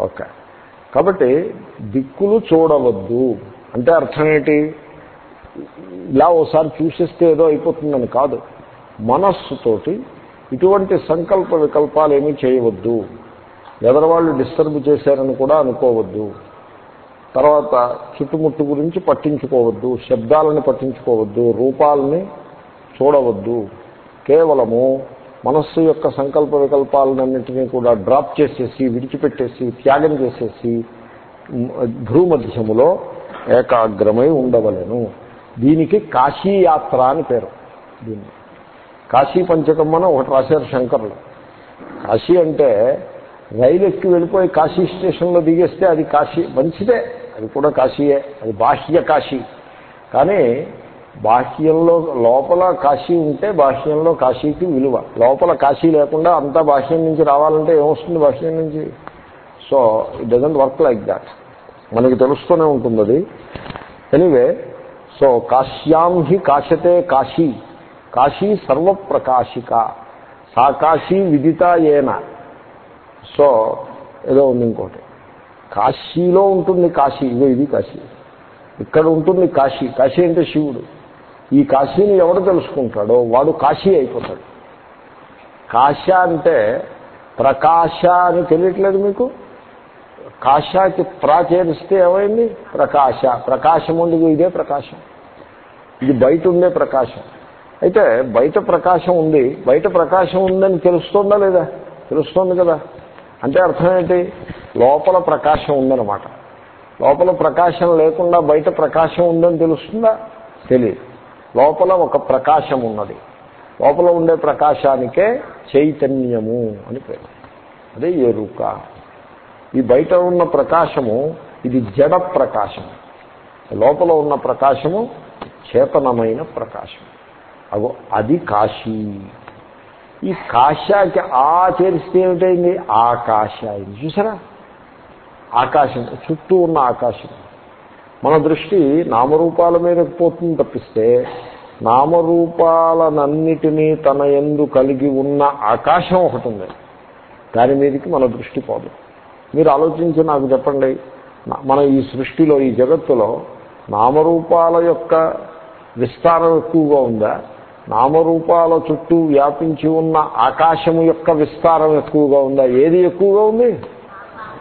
Okay. కాబట్టి దిక్కులు చూడవద్దు. అంటే అర్థం ఏంటి? ఇలా ఓసారి చూసేస్తే ఏదో అయిపోతుందని కాదు. మనస్సుతోటి ఇటువంటి సంకల్ప వికల్పాలు ఏమీ చేయవద్దు. ఎదరవాళ్ళు డిస్టర్బ్ చేశారని కూడా అనుకోవద్దు. తర్వాత చుట్టుముట్టు గురించి పట్టించుకోవద్దు. శబ్దాలని పట్టించుకోవద్దు. రూపాలని చూడవద్దు. కేవలము మనస్సు యొక్క సంకల్ప వికల్పాలన్నింటినీ కూడా డ్రాప్ చేసేసి విడిచిపెట్టేసి త్యాగం చేసేసి భ్రూమధ్యములో ఏకాగ్రమై ఉండవలను. దీనికి కాశీయాత్ర అని పేరు. దీన్ని కాశీ పంచకమ్మన ఒకటి రాశారు శంకర్లు. కాశీ అంటే రైలు ఎక్కి వెళ్ళిపోయి కాశీ స్టేషన్లో దిగేస్తే అది కాశీ మంచిదే. అది కూడా కాశీయే. అది బాహ్య కాశీ. కానీ బాహ్యంలో లోపల కాశీ ఉంటే బాహ్యంలో కాశీకి విలువ. లోపల కాశీ లేకుండా అంతా బాహ్యం నుంచి రావాలంటే ఏమొస్తుంది బాహ్యం నుంచి? So it doesn't work like that మనకి తెలుస్తూనే ఉంటుంది అది. ఎనీవే సో కాశ్యాం హి కాశతే కాశీ. కాశీ సర్వప్రకాశిక. సా కాశీ విదిత ఏన. సో ఏదో ఉంది ఇంకోటి. కాశీలో ఉంటుంది కాశీ ఇదో ఇది కాశీ. ఇక్కడ ఉంటుంది కాశీ. కాశీ అంటే శివుడు. ఈ కాశీని ఎవడు తెలుసుకుంటాడో వాడు కాశీ అయిపోతాడు. కాశ అంటే ప్రకాశ అని తెలియట్లేదు మీకు? కాశాకి ప్రా చేరిస్తే ఏమైంది? ప్రకాశ. ప్రకాశం ఉంది ఇదే ప్రకాశం. ఇది బయట ఉండే ప్రకాశం. అయితే బయట ప్రకాశం ఉంది. బయట ప్రకాశం ఉందని తెలుస్తోందా లేదా? తెలుస్తోంది కదా. అంటే అర్థం ఏంటి? లోపల ప్రకాశం ఉందన్నమాట. లోపల ప్రకాశం లేకుండా బయట ప్రకాశం ఉందని తెలుస్తుందా? తెలియదు. లోపల ఒక ప్రకాశం ఉన్నది. లోపల ఉండే ప్రకాశానికే చైతన్యము అని పేరు. అదే ఎరుక. ఈ బయట ఉన్న ప్రకాశము ఇది జడ ప్రకాశము. లోపల ఉన్న ప్రకాశము చేతనమైన ప్రకాశం అగో అది కాశీ. ఈ కాశాకి ఆ చేరిస్తే ఏమిటైంది? ఆకాశ. అయింది చూసారా? ఆకాశం. చుట్టూ ఉన్న ఆకాశం. మన దృష్టి నామరూపాల మీద పోతుంది తప్పిస్తే నామరూపాలనన్నిటినీ తన ఎందు కలిగి ఉన్న ఆకాశం ఒకటి ఉంది. దాని మీదకి మన దృష్టి పోదు. మీరు ఆలోచించి నాకు చెప్పండి మన ఈ సృష్టిలో ఈ జగత్తులో నామరూపాల యొక్క విస్తారం ఎక్కువగా ఉందా? నామరూపాల చుట్టూ వ్యాపించి ఉన్న ఆకాశము యొక్క విస్తారం ఎక్కువగా ఉందా? ఏది ఎక్కువగా ఉంది?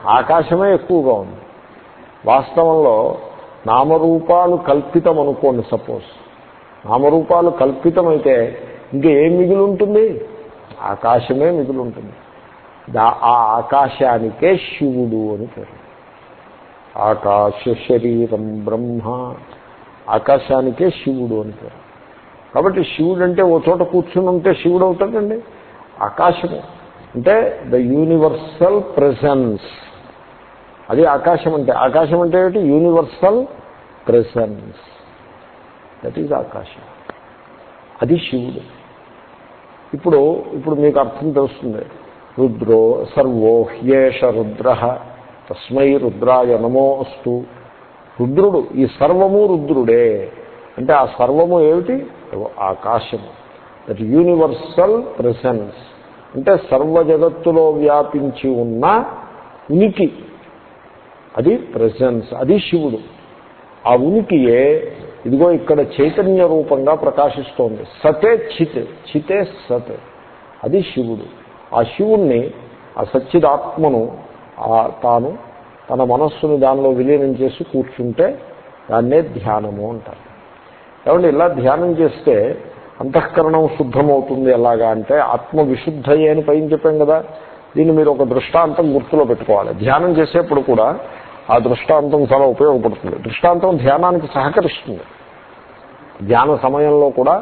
ఆకాశమే ఎక్కువగా ఉంది. వాస్తవంలో నామరూపాలు కల్పితం అనుకోండి సపోజ్. నామరూపాలు కల్పితమైతే ఇంకా ఏం మిగిలి ఉంటుంది ఆకాశమే మిగిలి ఉంటుంది ఆ ఆకాశానికే శివుడు అని పేరు. ఆకాశ శరీరం బ్రహ్మ ఆకాశానికే శివుడు అని పేరు. కాబట్టి శివుడు అంటే ఓ చోట కూర్చుని ఉంటే శివుడు అవుతాడండి. ఆకాశము. అంటే ద యూనివర్సల్ ప్రెసెన్స్ అది ఆకాశం అంటే ఆకాశం అంటే ఏమిటి? యూనివర్సల్ ప్రెసెన్స్ దట్ ఈజ్ ఆకాశం. అది శివుడు. ఇప్పుడు ఇప్పుడు మీకు అర్థం తెలుస్తుంది. రుద్రో సర్వో హ్యేష రుద్ర తస్మై రుద్రాయ నమో అస్తు రుద్రుడు ఈ సర్వము రుద్రుడే. అంటే ఆ సర్వము ఏమిటి? ఆకాశము. దట్ యూనివర్సల్ ప్రెసెన్స్ అంటే సర్వ జగత్తులో వ్యాపించి ఉన్న ఉనికి. అది ప్రెసెన్స్ అది శివుడు. ఆ ఉనికియే ఇదిగో ఇక్కడ చైతన్య రూపంగా ప్రకాశిస్తోంది. సతే చిత్ చితే సత్. అది శివుడు. ఆ శివుణ్ణి ఆ సచ్చిదాత్మను తాను తన మనస్సును దానిలో విలీనం చేసి కూర్చుంటే దాన్నే ధ్యానము అంటారు. ఏమంటే ఇలా ధ్యానం చేస్తే అంతఃకరణం శుద్ధమవుతుంది ఎలాగా అంటే ఆత్మ విశుద్ధయే అని పైన చెప్పాం కదా. దీన్ని మీరు ఒక దృష్టాంతం గుర్తులో పెట్టుకోవాలి. ధ్యానం చేసేప్పుడు కూడా ఆ దృష్టాంతం చాలా ఉపయోగపడుతుంది. దృష్టాంతం ధ్యానానికి సహకరిస్తుంది. ధ్యాన సమయంలో కూడా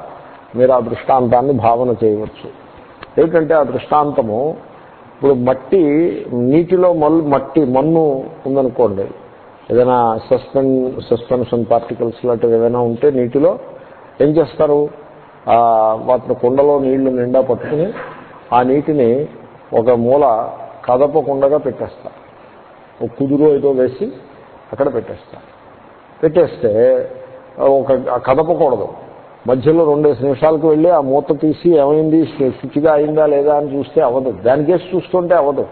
మీరు ఆ దృష్టాంతాన్ని భావన చేయవచ్చు. ఏమిటంటే ఆ దృష్టాంతము ఇప్పుడు మట్టి నీటిలో మల్ మట్టి మన్ను ఉందనుకోండి ఏదైనా సస్పెన్ సస్పెన్షన్ పార్టికల్స్ లాంటివి ఏదైనా ఉంటే నీటిలో ఏం చేస్తారు? వాటిని కుండలో నీళ్ళు నిండా పట్టుకుని ఆ నీటిని ఒక మూల కదపకుండగా పెట్టేస్తారు. ఒక కుదురు ఏదో వేసి అక్కడ పెట్టేస్తారు పెట్టేస్తే ఒక కదపకూడదు. మధ్యలో రెండేసి నిమిషాలకు వెళ్ళి ఆ మూత తీసి ఏమైంది? శుచిగా అయిందా లేదా అని చూస్తే అవ్వదు. దానికేసి చూస్తుంటే అవ్వదు.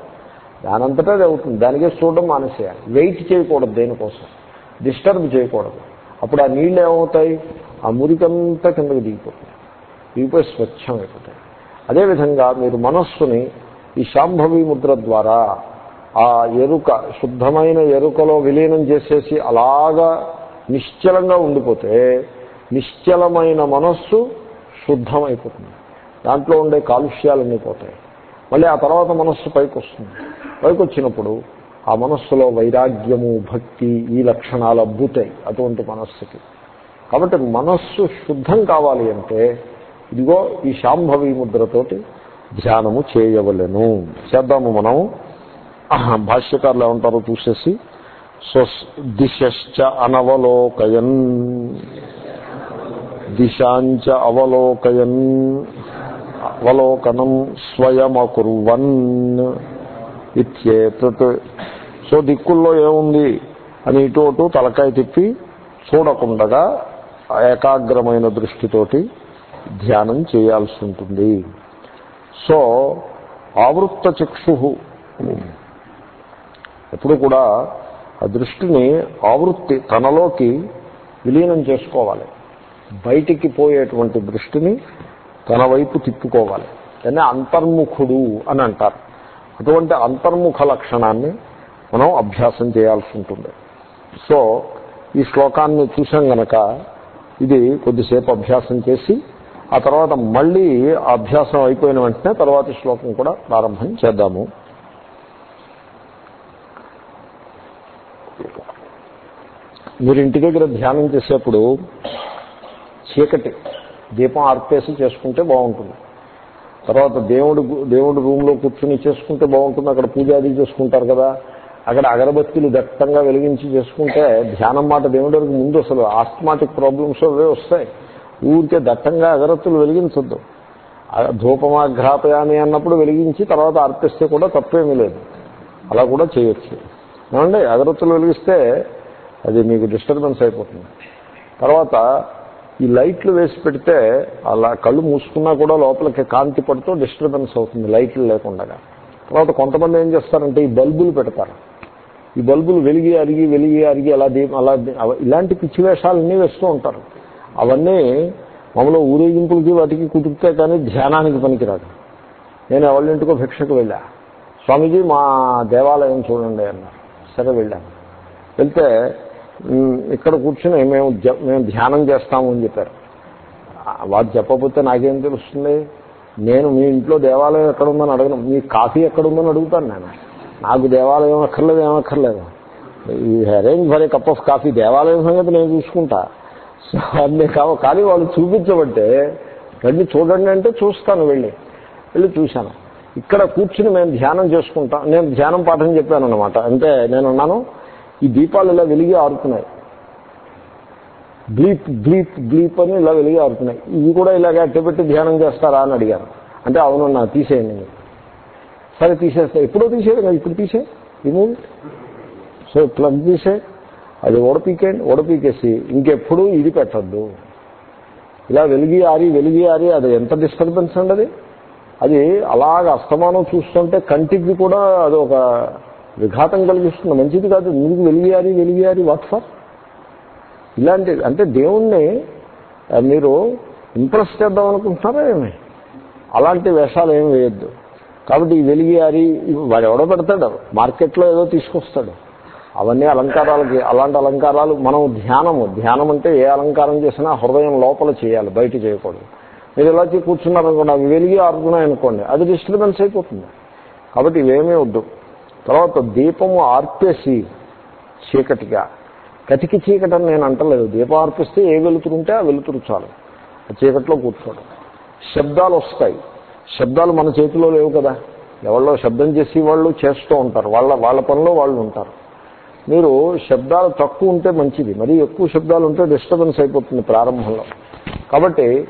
దానంతటా అది అవుతుంది. దానికేసి చూడడం మానేసేయాలి. వెయిట్ చేయకూడదు దేనికోసం. డిస్టర్బ్ చేయకూడదు. అప్పుడు ఆ నీళ్ళు ఏమవుతాయి? ఆ మురికంతా కిందకి దిగిపోతుంది దిగిపోయి స్వచ్ఛం అయిపోతాయి అదేవిధంగా మీరు మనస్సుని ఈ శాంభవి ముద్ర ద్వారా ఆ ఎరుక శుద్ధమైన ఎరుకలో విలీనం చేసేసి అలాగా నిశ్చలంగా ఉండిపోతే నిశ్చలమైన మనస్సు శుద్ధమైపోతుంది. దాంట్లో ఉండే కాలుష్యాలన్నీ పోతాయి. మళ్ళీ ఆ తర్వాత మనస్సు పైకి వస్తుంది పైకి వచ్చినప్పుడు ఆ మనస్సులో వైరాగ్యము భక్తి ఈ లక్షణాలు అబ్బుతాయి అటువంటి మనస్సుకి. కాబట్టి మనస్సు శుద్ధం కావాలి అంటే ఇదిగో ఈ శాంభవి ముద్రతోటి ధ్యానము చేయవలెను. చేద్దాము మనం భాష్యకారులు ఏమంటారో చూసేసి సో దిశ్చ అనవలోకయన్. దిశాంచ అవలోకయన్. అవలోకనం స్వయమకుర్వన్ ఇత్యేతత్. సో దిక్కుల్లో ఏముంది? అని ఇటు అటు తలకాయ తిప్పి చూడకుండగా ఏకాగ్రమైన దృష్టితోటి ధ్యానం చేయాల్సి ఉంటుంది. సో ఆవృత్త చక్షు ఎప్పుడు కూడా ఆ దృష్టిని ఆవృత్తి తనలోకి విలీనం చేసుకోవాలి. బయటికి పోయేటువంటి దృష్టిని తన వైపు తిప్పుకోవాలి. దాన్ని అంతర్ముఖుడు అని అంటారు. అటువంటి అంతర్ముఖ లక్షణాన్ని మనం అభ్యాసం చేయాల్సి ఉంటుంది. సో ఈ శ్లోకాన్ని చూసాం గనక ఇది కొద్దిసేపు అభ్యాసం చేసి ఆ తర్వాత మళ్ళీ అభ్యాసం అయిపోయిన వెంటనే తర్వాత శ్లోకం కూడా ప్రారంభం చేద్దాము. మీరు ఇంటి దగ్గర ధ్యానం చేసేప్పుడు చీకటి దీపం ఆర్పేసి చేసుకుంటే బాగుంటుంది. తర్వాత దేవుడు దేవుడు రూమ్లో కూర్చుని చేసుకుంటే బాగుంటుంది. అక్కడ పూజాది చేసుకుంటారు కదా. అక్కడ అగరబత్తిలు దట్టంగా వెలిగించి చేసుకుంటే ధ్యానం మాట దేవుడికి ముందు అసలు ఆస్మాటిక్ ప్రాబ్లమ్స్ అవే వస్తాయి. ఊరికే దట్టంగా అగరత్తులు వెలిగించద్దు. ధూపమాఘ్రాపయాని అన్నప్పుడు వెలిగించి తర్వాత అర్పిస్తే కూడా తప్పేమీ లేదు. అలా కూడా చేయొచ్చు. ఏమండి? అగరత్తులు వెలిగిస్తే అది మీకు డిస్టర్బెన్స్ అయిపోతుంది. తర్వాత ఈ లైట్లు వేసి పెడితే అలా కళ్ళు మూసుకున్నా కూడా లోపలికి కాంతి పడుతూ డిస్టర్బెన్స్ అవుతుంది లైట్లు లేకుండా తర్వాత కొంతమంది ఏం చేస్తారంటే ఈ బల్బులు పెడతారు. ఈ బల్బులు వెలిగి అరిగి వెలిగి అరిగి అలా దీపం అలా ఇలాంటి పిచ్చి వేషాలన్నీ వేస్తూ ఉంటారు. అవన్నీ మామూలు ఊరేగింపులకి వాటికి కుదిరితే కానీ ధ్యానానికి పనికిరాదు. నేను ఎవరింటికో భిక్షకు వెళ్ళా. స్వామీజీ మా దేవాలయం చూడండి అన్నారు. సరే వెళ్ళాను. వెళ్తే ఇక్కడ కూర్చుని మేము మేము ధ్యానం చేస్తాము అని చెప్పారు. వారు చెప్పకపోతే నాకేం తెలుస్తుంది? నేను మీ ఇంట్లో దేవాలయం ఎక్కడుందని అడగను. మీ కాఫీ ఎక్కడుందని అడుగుతాను నేను. నాకు దేవాలయం అక్కర్లేదు ఏమక్కర్లేదు. ఈ arrange for a cup of coffee దేవాలయం సంగతి నేను చూసుకుంటా. అన్నీ కావు కానీ వాళ్ళు చూపించబట్టే రండి చూడండి అంటే చూస్తాను వెళ్ళి. వెళ్ళి చూశాను. ఇక్కడ కూర్చుని మేము ధ్యానం చేసుకుంటాం. నేను ధ్యానం పాఠం చెప్పాను అనమాట అంటే నేను అన్నాను ఈ దీపాలు ఇలా వెలిగి ఆరుతున్నాయి. బ్లీప్ బ్లీప్ బ్లీప్ అని ఇలా వెలిగి ఆరుతున్నాయి. ఇవి కూడా ఇలాగే అట్టపెట్టి ధ్యానం చేస్తారా అని అడిగాను అంటే అవును నా తీసేయండి సరే తీసేస్తా. ఎప్పుడో తీసేయండి ఇప్పుడు తీసే? రిమూవ్? సో ప్లగ్ తీసే? అది ఓడపీకేయండి. ఓడపీకేసి ఇంకెప్పుడు ఇది పెట్టద్దు. ఇలా వెలిగి ఆరి వెలిగి ఆరి అది ఎంత డిస్టర్బెన్స్ అండి అది? అది అలాగ అస్తమానం చూస్తుంటే కంటికి కూడా అది ఒక విఘాతం కలిగిస్తుంది మంచిది కాదు. నీకు వెలియారి వెలియారి వాట్ ఫర్ ఇలాంటి అంటే దేవుణ్ణి మీరు ఇంప్రెస్ చేద్దాం అనుకుంటున్నారా ఏమి? అలాంటి వేషాలు ఏమి వేయద్దు. కాబట్టి ఈ వెలియారి వాడు ఎవడో పెడతాడు. మార్కెట్లో ఏదో తీసుకొస్తాడు. అవన్నీ అలంకారాలకి అలాంటి అలంకారాలు మనం ధ్యానము. ధ్యానం అంటే ఏ అలంకారం చేసినా హృదయం లోపల చేయాలి బయట చేయకూడదు. మీరు ఇలా కూర్చున్నారనుకోండి అవి వెలిగి ఆరుతున్నాయనుకోండి అది డిస్టర్బెన్స్ అయిపోతుంది. కాబట్టి ఇవేమీ వద్దు. తర్వాత దీపము ఆర్పేసి చీకటిగా. కటికి చీకటని నేను అంటలేదు. దీపం ఆర్పిస్తే ఏ వెలుతురుంటే ఆ వెలుతురు చాలు. ఆ చీకట్లో కూర్చోడం. శబ్దాలు వస్తాయి. శబ్దాలు మన చేతిలో లేవు కదా. ఎవరో శబ్దం చేసి వాళ్ళు చేస్తూ ఉంటారు. వాళ్ళ వాళ్ళ పనిలో వాళ్ళు ఉంటారు. మీరు శబ్దాలు తక్కువ ఉంటే మంచిది. మరీ ఎక్కువ శబ్దాలు ఉంటే డిస్టర్బెన్స్ అయిపోతుంది ప్రారంభంలో. కాబట్టి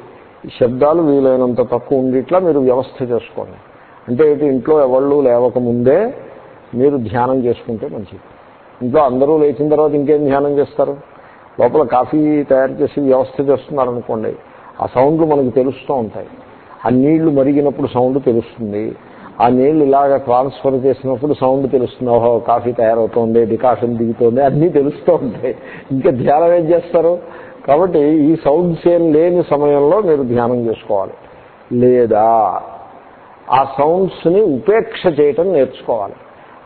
శబ్దాలు వీలైనంత తక్కువ ఉండిట్లా మీరు వ్యవస్థ చేసుకోండి. అంటే ఇటు ఇంట్లో ఎవళ్ళు లేవకముందే మీరు ధ్యానం చేసుకుంటే మంచిది. ఇంట్లో అందరూ లేచిన తర్వాత ఇంకేం ధ్యానం చేస్తారు? లోపల కాఫీ తయారు చేసి వ్యవస్థ చేస్తున్నారనుకోండి ఆ సౌండ్లు మనకు తెలుస్తూ ఉంటాయి. ఆ నీళ్ళు మరిగినప్పుడు సౌండ్ తెలుస్తుంది. ఆ నీళ్ళు ఇలాగ ట్రాన్స్ఫర్ చేసినప్పుడు సౌండ్ తెలుస్తుంది. ఓహో కాఫీ తయారవుతోంది డికాషన్ దిగుతోంది అన్నీ తెలుస్తూ ఉంటాయి. ఇంకా ధ్యానం ఏం చేస్తారు? కాబట్టి ఈ సౌండ్స్ ఏం లేని సమయంలో మీరు ధ్యానం చేసుకోవాలి. లేదా ఆ సౌండ్స్ని ఉపేక్ష చేయటం నేర్చుకోవాలి.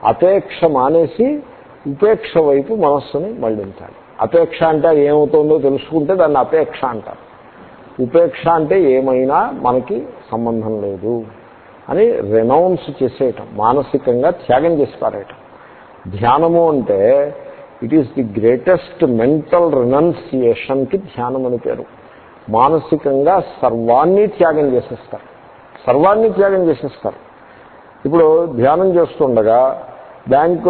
అపేక్ష మానేసి ఉపేక్ష వైపు మనస్సుని మళ్ళించాలి. అపేక్ష అంటే ఏమవుతుందో తెలుసుకుంటే దాన్ని అపేక్ష అంటారు. ఉపేక్ష అంటే ఏమైనా మనకి సంబంధం లేదు అని రెనౌన్స్ చేసేయటం మానసికంగా త్యాగం చేసి పారేయటం. ధ్యానము అంటే it is the greatest mental రినౌన్సియేషన్కి ధ్యానం అని పేరు. మానసికంగా సర్వాన్ని త్యాగం చేసేస్తారు. సర్వాన్ని త్యాగం చేసేస్తారు. ఇప్పుడు ధ్యానం చేస్తుండగా బ్యాంకు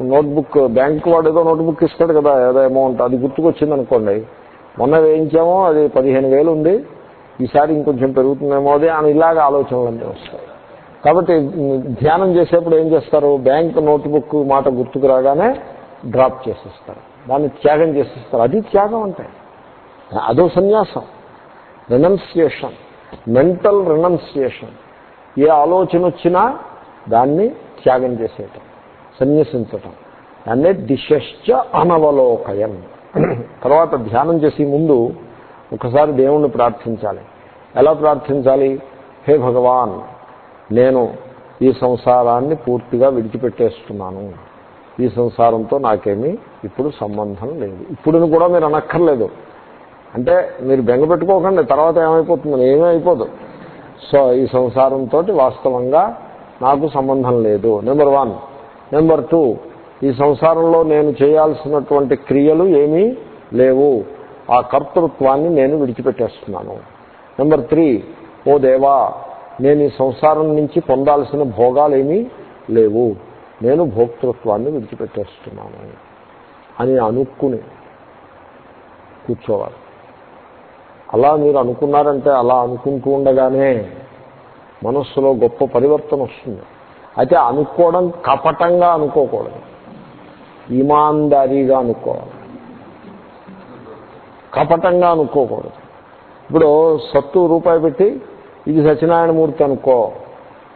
నోట్బుక్ బ్యాంకు వాడు ఏదో నోట్బుక్ ఇస్తాడు కదా ఏదో అమౌంట్ అది గుర్తుకొచ్చింది అనుకోండి మొన్న వేయించామో అది పదిహేను వేలు ఉంది. ఈసారి ఇంకొంచెం పెరుగుతుందేమో అది అని ఇలాగ ఆలోచనలన్నీ వస్తాయి. కాబట్టి ధ్యానం చేసేప్పుడు ఏం చేస్తారు? బ్యాంక్ నోట్బుక్ మాట గుర్తుకు రాగానే డ్రాప్ చేసేస్తారు. దాన్ని త్యాగం చేసేస్తారు. అది త్యాగం అంటే. అదో సన్యాసం. రినౌన్సియేషన్ మెంటల్ రినౌన్సియేషన్ ఏ ఆలోచన వచ్చినా దాన్ని త్యాగం చేసేయటం సన్యసించటం. దాన్నే దిశశ్చ అనవలోకయం. తర్వాత ధ్యానం చేసే ముందు ఒకసారి దేవుణ్ణి ప్రార్థించాలి. ఎలా ప్రార్థించాలి? హే భగవాన్ నేను ఈ సంసారాన్ని పూర్తిగా విడిచిపెట్టేస్తున్నాను. ఈ సంసారంతో నాకేమీ ఇప్పుడు సంబంధం లేదు. ఇప్పుడు కూడా మీరు అనక్కర్లేదు. అంటే మీరు బెంగ పెట్టుకోకండి తర్వాత ఏమైపోతుంది? ఏమీ అయిపోదు. సో ఈ సంసారంతో వాస్తవంగా నాకు సంబంధం లేదు. నెంబర్ వన్ నెంబర్ టూ ఈ సంసారంలో నేను చేయాల్సినటువంటి క్రియలు ఏమీ లేవు. ఆ కర్తృత్వాన్ని నేను విడిచిపెట్టేస్తున్నాను. నెంబర్ త్రీ ఓ దేవా నేను ఈ సంసారం నుంచి పొందాల్సిన భోగాలు ఏమీ లేవు. నేను భోక్తృత్వాన్ని విడిచిపెట్టేస్తున్నాను అని అనుకుని కూర్చోవాలి. అలా మీరు అనుకున్నారంటే అలా అనుకుంటూ ఉండగానే మనస్సులో గొప్ప పరివర్తన వస్తుంది. అయితే అనుకోవడం కపటంగా అనుకోకూడదు. ఈమాందారీగా అనుకోవాలి. కపటంగా అనుకోకూడదు. ఇప్పుడు సత్తు రూపాయి పెట్టి ఇది సత్యనారాయణమూర్తి అనుకో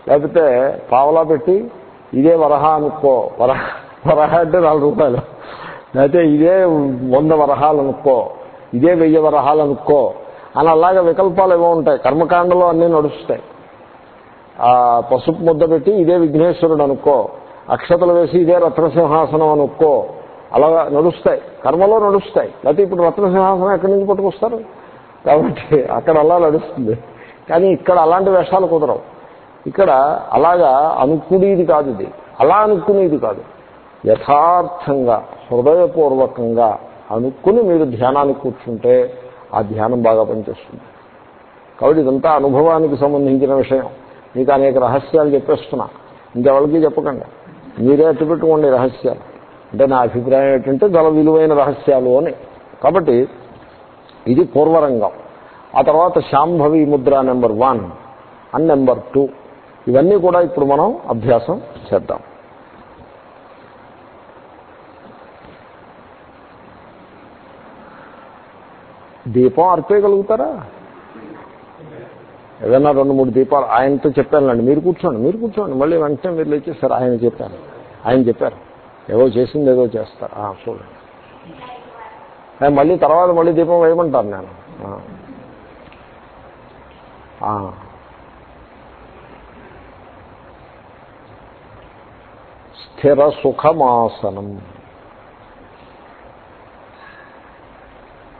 లేకపోతే పావలా పెట్టి ఇదే వరహ అనుకో వరహ వరహ అంటే నాలుగు రూపాయలు. లేకపోతే ఇదే వంద వరహాలు అనుకో ఇదే వెయ్యి వరహాలు అనుకో అని అలాగే వికల్పాలు ఏమో ఉంటాయి. కర్మకాండలో అన్నీ నడుస్తాయి. ఆ పసుపు ముద్ద పెట్టి ఇదే విఘ్నేశ్వరుడు అనుకో అక్షతలు వేసి ఇదే రత్నసింహాసనం అనుకో అలాగా నడుస్తాయి. కర్మలో నడుస్తాయి. లేకపోతే ఇప్పుడు రత్నసింహాసనం ఎక్కడి నుంచి పట్టుకొస్తారు? కాబట్టి అక్కడ అలా నడుస్తుంది. కానీ ఇక్కడ అలాంటి వేషాలు కుదరవు. ఇక్కడ అలాగా అనుకునేది కాదు ఇది. అలా అనుకునేది కాదు. యథార్థంగా హృదయపూర్వకంగా అనుకుని మీరు ధ్యానానికి కూర్చుంటే ఆ ధ్యానం బాగా పనిచేస్తుంది. కాబట్టి ఇదంతా అనుభవానికి సంబంధించిన విషయం. మీకు అనేక రహస్యాలు చెప్పేస్తున్నా. ఇంకెవరికి చెప్పకండి. మీరే అట్టుపెట్టుకోండి రహస్యాలు. అంటే నా అభిప్రాయం ఏంటంటే చాలా విలువైన రహస్యాలు అని. కాబట్టి ఇది పూర్వరంగం. ఆ తర్వాత Shambhavi mudra number one and number two. ఇవన్నీ కూడా ఇప్పుడు మనం అభ్యాసం చేద్దాం. దీపం అర్పేయగలుగుతారా? ఏదైనా రెండు మూడు దీపాలు ఆయనతో చెప్పానులేండి. మీరు కూర్చోండి మీరు కూర్చోండి. మళ్ళీ వెంటనే మీరు లేచేస్తారు. ఆయన చెప్పారు. ఆయన చెప్పారు. ఏదో చేసింది ఏదో చేస్తారు. చూడండి. మళ్ళీ తర్వాత మళ్ళీ దీపం వేయమంటాను నేను. ఆ. స్థిర సుఖమాసనం.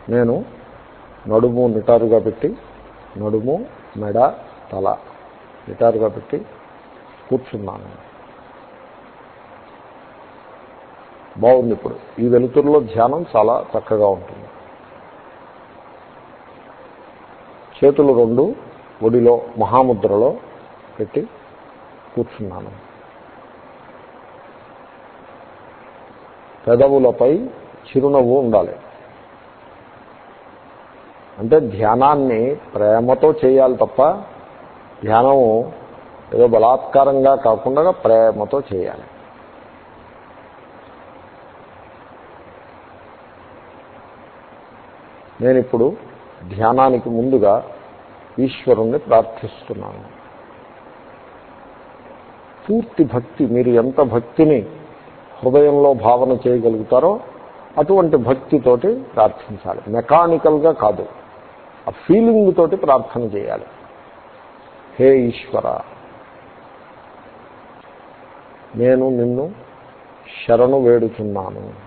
నేను నడుము నిటారుగా పెట్టి నడుము మెడ తల. నిటారుగా పెట్టి కూర్చున్నాను. బాగుంది ఇప్పుడు. ఈ వెలుతురులో ధ్యానం చాలా చక్కగా ఉంటుంది. చేతులు రెండు ఒడిలో మహాముద్రలో పెట్టి కూర్చున్నాను. పెదవులపై చిరునవ్వు ఉండాలి. అంటే ధ్యానాన్ని ప్రేమతో చేయాలి తప్ప ధ్యానం ఏదో బలాత్కారంగా కాకుండా ప్రేమతో చేయాలి. నేను ఇప్పుడు ధ్యానానికి ముందుగా ఈశ్వరుణ్ణి ప్రార్థిస్తున్నాను. పూర్తి భక్తి మీరు ఎంత భక్తిని హృదయంలో భావన చేయగలుగుతారో అటువంటి భక్తితోటి ప్రార్థించాలి. మెకానికల్గా కాదు. ఆ ఫీలింగ్ తోటి ప్రార్థన చేయాలి. హే ఈశ్వర నేను నిన్ను శరణు వేడుచున్నాను.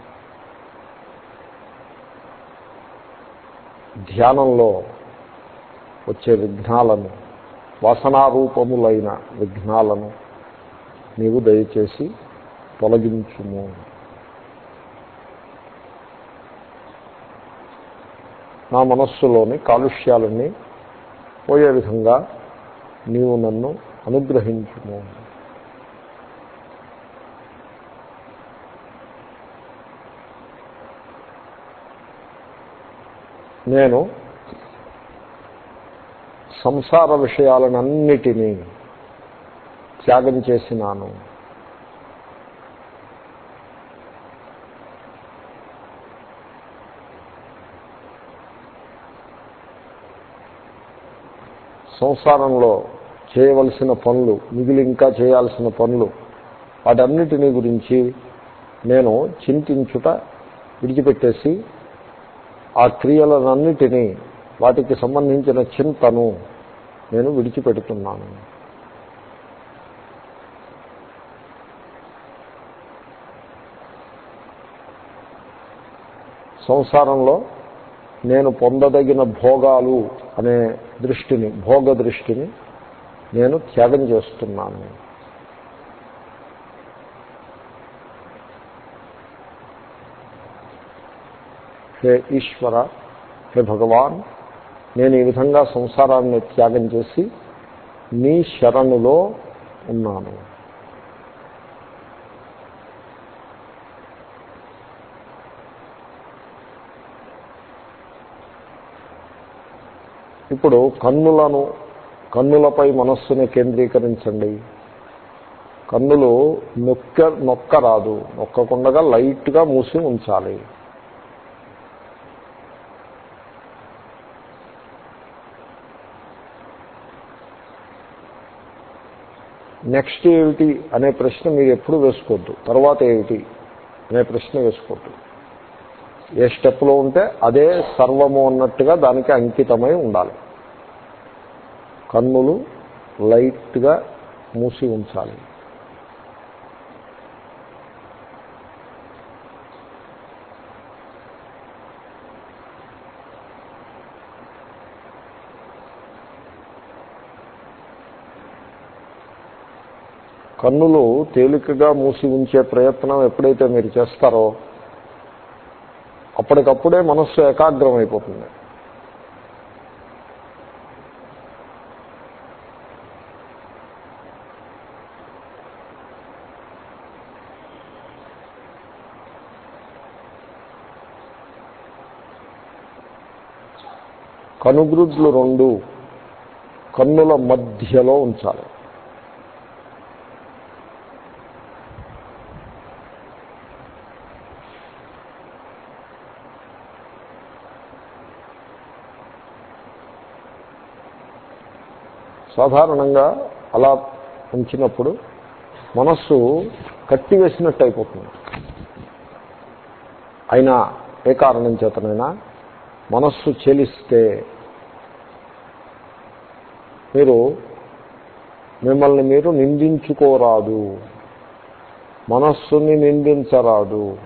ధ్యానంలో వచ్చే విఘ్నాలను వాసనారూపములైన విఘ్నాలను నీవు దయచేసి తొలగించుము. నా మనస్సులోని కాలుష్యాలన్నీ పోయే విధంగా నీవు నన్ను అనుగ్రహించుము. నేను సంసార విషయాలనన్నిటినీ త్యాగం చేసినాను. సంసారంలో చేయవలసిన పనులు మిగిలి ఇంకా చేయాల్సిన పనులు వాటన్నిటినీ గురించి నేను చింతించుట విడిచిపెట్టేసి ఆ క్రియలనన్నిటినీ వాటికి సంబంధించిన చింతను నేను విడిచిపెడుతున్నాను. సంసారంలో నేను పొందదగిన భోగాలు అనే దృష్టిని భోగ దృష్టిని నేను త్యాగం చేస్తున్నాను. హే ఈశ్వర హే భగవాన్ నేను ఈ విధంగా సంసారాన్ని త్యాగం చేసి నీ శరణులో ఉన్నాను. ఇప్పుడు కన్నులను కన్నులపై మనస్సుని కేంద్రీకరించండి. కన్నులు నొక్క నొక్క రాదు నొక్కకుండగా లైట్గా మూసి ఉంచాలి. నెక్స్ట్ ఏమిటి అనే ప్రశ్న మీరు ఎప్పుడు వేసుకోవద్దు. తర్వాత ఏమిటి అనే ప్రశ్న వేసుకోవద్దు. ఏ స్టెప్లో ఉంటే అదే సర్వము అన్నట్టుగా దానికి అంకితమై ఉండాలి. కన్నులు లైట్గా మూసి ఉంచాలి. కన్నులు తేలికగా మూసి ఉంచే ప్రయత్నం ఎప్పుడైతే మీరు చేస్తారో అప్పటికప్పుడే మనస్సు ఏకాగ్రం అయిపోతుంది కనుగ్రుడ్లు రెండు కన్నుల మధ్యలో ఉంచాలి. సాధారణంగా అలా ఉంచినప్పుడు మనస్సు కట్టివేసినట్టు అయిపోతుంది అయినా ఏ కారణం చేతనైనా మనస్సు చెలిస్తే మీరు మిమ్మల్ని మీరు నిందించుకోరాదు. మనస్సుని నిందించరాదు.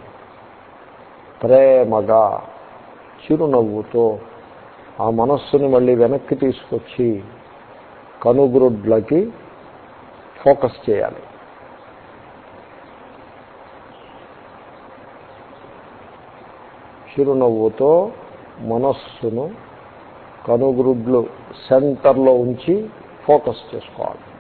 ప్రేమగా చిరునవ్వుతో ఆ మనస్సుని మళ్ళీ వెనక్కి తీసుకొచ్చి కనుగ్రుడ్లకి ఫోకస్ చేయాలి. చిరునవ్వుతో మనస్సును కనుగ్రుడ్లు సెంటర్లో ఉంచి ఫోకస్ చేసుకోవాలి.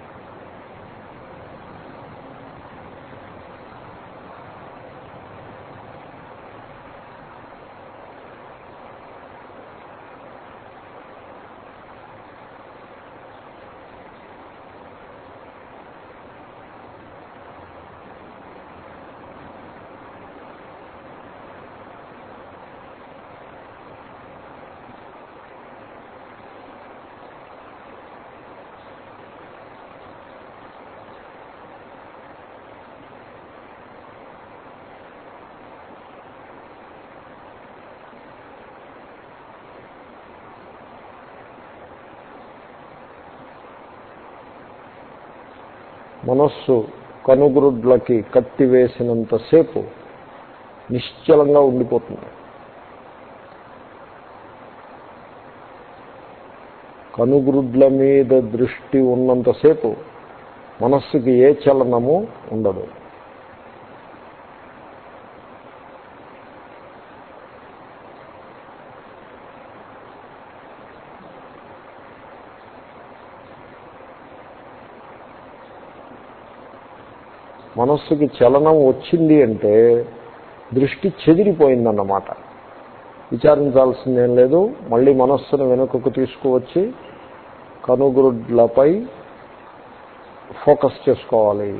మనస్సు కనుగురుడ్లకి కట్టివేసినంతసేపు నిశ్చలంగా ఉండిపోతుంది. కనుగురుడ్ల మీద దృష్టి ఉన్నంతసేపు మనస్సుకి ఏ చలనము ఉండదు. మనస్సుకి చలనం వచ్చింది అంటే దృష్టి చెదిరిపోయిందన్నమాట. విచారించాల్సిందేం లేదు. మళ్ళీ మనస్సును వెనుకకు తీసుకువచ్చి కనుగురుడ్లపై ఫోకస్ చేసుకోవాలి.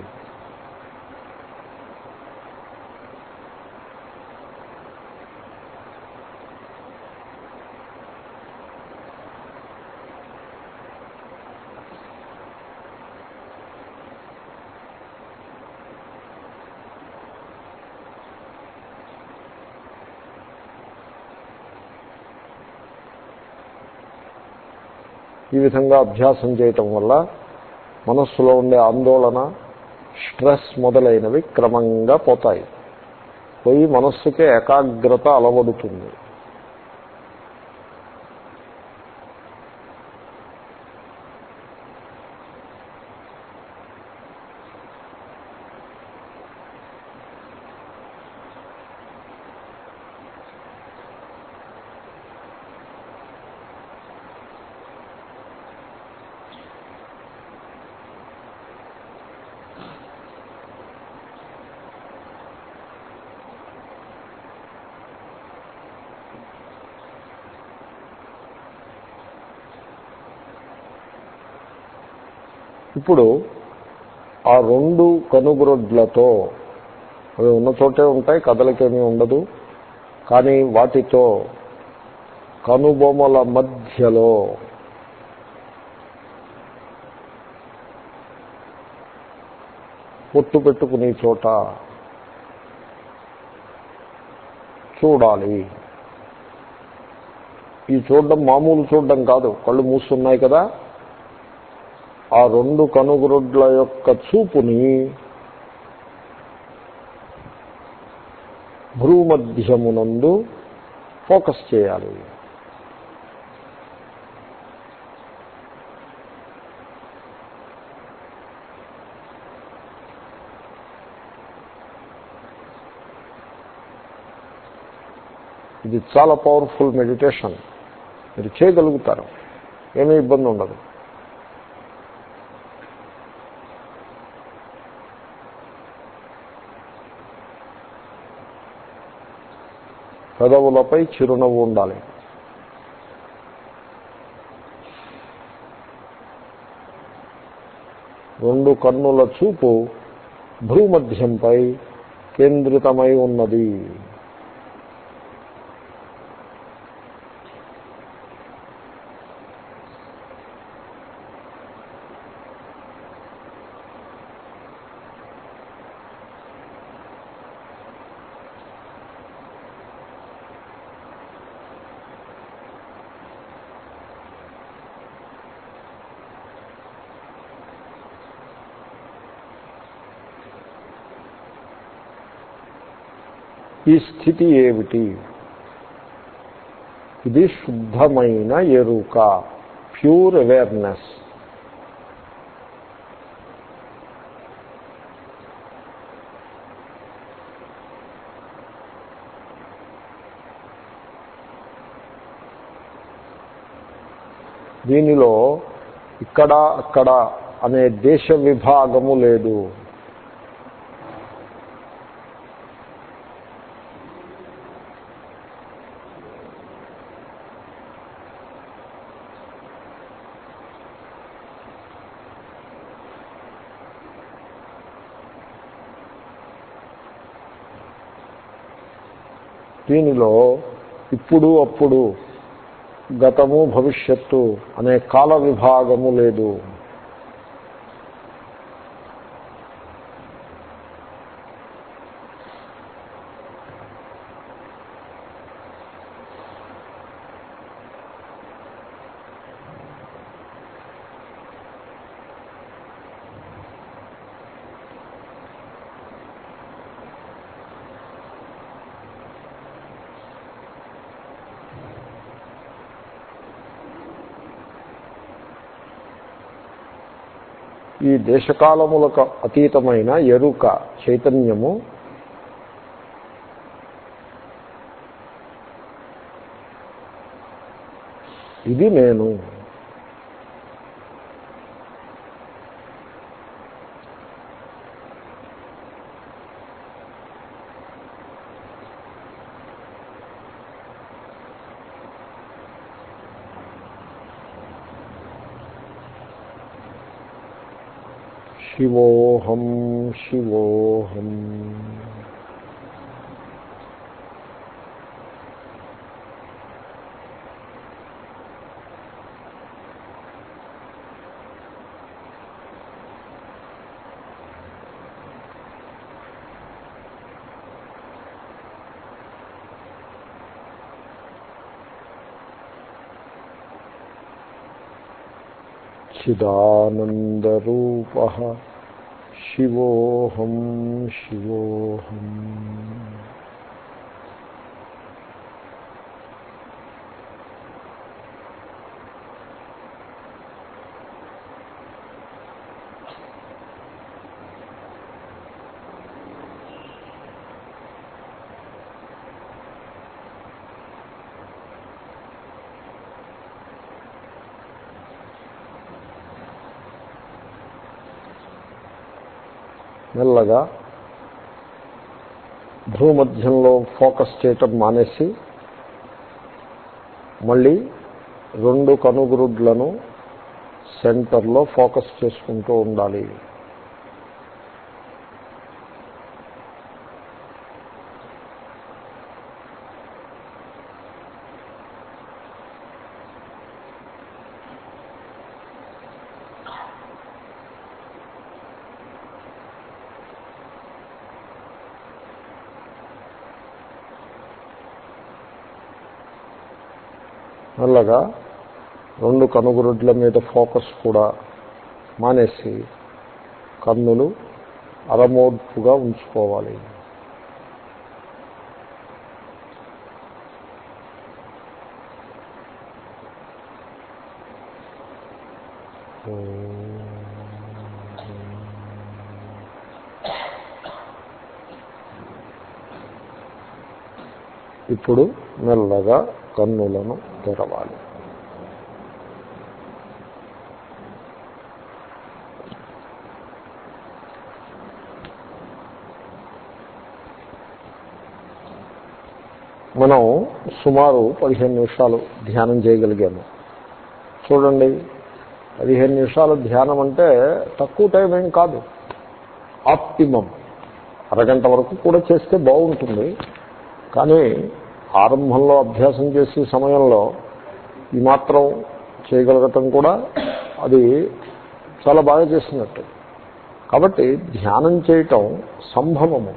విధంగా అభ్యాసం చేయటం వల్ల మనస్సులో ఉండే ఆందోళన స్ట్రెస్ మొదలైనవి క్రమంగా పోతాయి. పోయి మనస్సుకే ఏకాగ్రత అలవడుతుంది. ఇప్పుడు ఆ రెండు కనుగురొడ్లతో అవి ఉన్న చోటే ఉంటాయి కదలకేమీ ఉండదు. కానీ వాటితో కనుబొమల మధ్యలో పొట్టు పెట్టుకునే చోట చూడాలి. ఈ చూడడం మామూలు చూడడం కాదు కళ్ళు మూస్తున్నాయి కదా. ఆ రెండు కనుగురుడ్ల యొక్క చూపుని భ్రూమధ్యమునందు ఫోకస్ చేయాలి. ఇది చాలా పవర్ఫుల్ మెడిటేషన్ మీరు చేయగలుగుతారు. ఏమీ ఇబ్బంది ఉండదు. పెదవులపై చిరునవ్వు ఉండాలి. రెండు కన్నుల చూపు భ్రూమధ్యంపై కేంద్రితమై ఉన్నది. ఈ స్థితి ఏమిటి? ఇది శుద్ధమైన ఎరుక ప్యూర్ అవేర్నెస్. దీనిలో ఇక్కడ అక్కడ అనే దేశ విభాగము లేదు. దీనిలో ఇప్పుడు అప్పుడు గతము భవిష్యత్తు అనే కాల విభాగము లేదు. ఈ దేశకాలములకు అతీతమైన ఎరుక చైతన్యము ఇది నేను. శివోహం శివోహం. చిదానందరూప శివోహం శివోహం మెల్లగా భూమధ్యంలో ఫోకస్ చేయటం మానేసి మళ్ళీ రెండు కనుగురుడ్లను సెంటర్లో ఫోకస్ చేసుకుంటూ ఉండాలి మెల్లగా రెండు కనుగురుడ్ల మీద ఫోకస్ కూడా మానేసి కన్నులు అరమోడ్పుగా ఉంచుకోవాలి. ఇప్పుడు మెల్లగా కన్నులను తెరవాలి. మనం సుమారు పదిహేను నిమిషాలు ధ్యానం చేయగలిగాము. చూడండి పదిహేను నిమిషాలు ధ్యానం అంటే తక్కువ టైం ఏం కాదు. ఆప్టిమం. అరగంట వరకు కూడా చేస్తే బాగుంటుంది. కానీ ఆరంభంలో అభ్యాసం చేసే సమయంలో ఈ మాత్రం చేయగలగటం కూడా అది చాలా బాగా చేసినట్టు కాబట్టి ధ్యానం చేయటం సంభవము.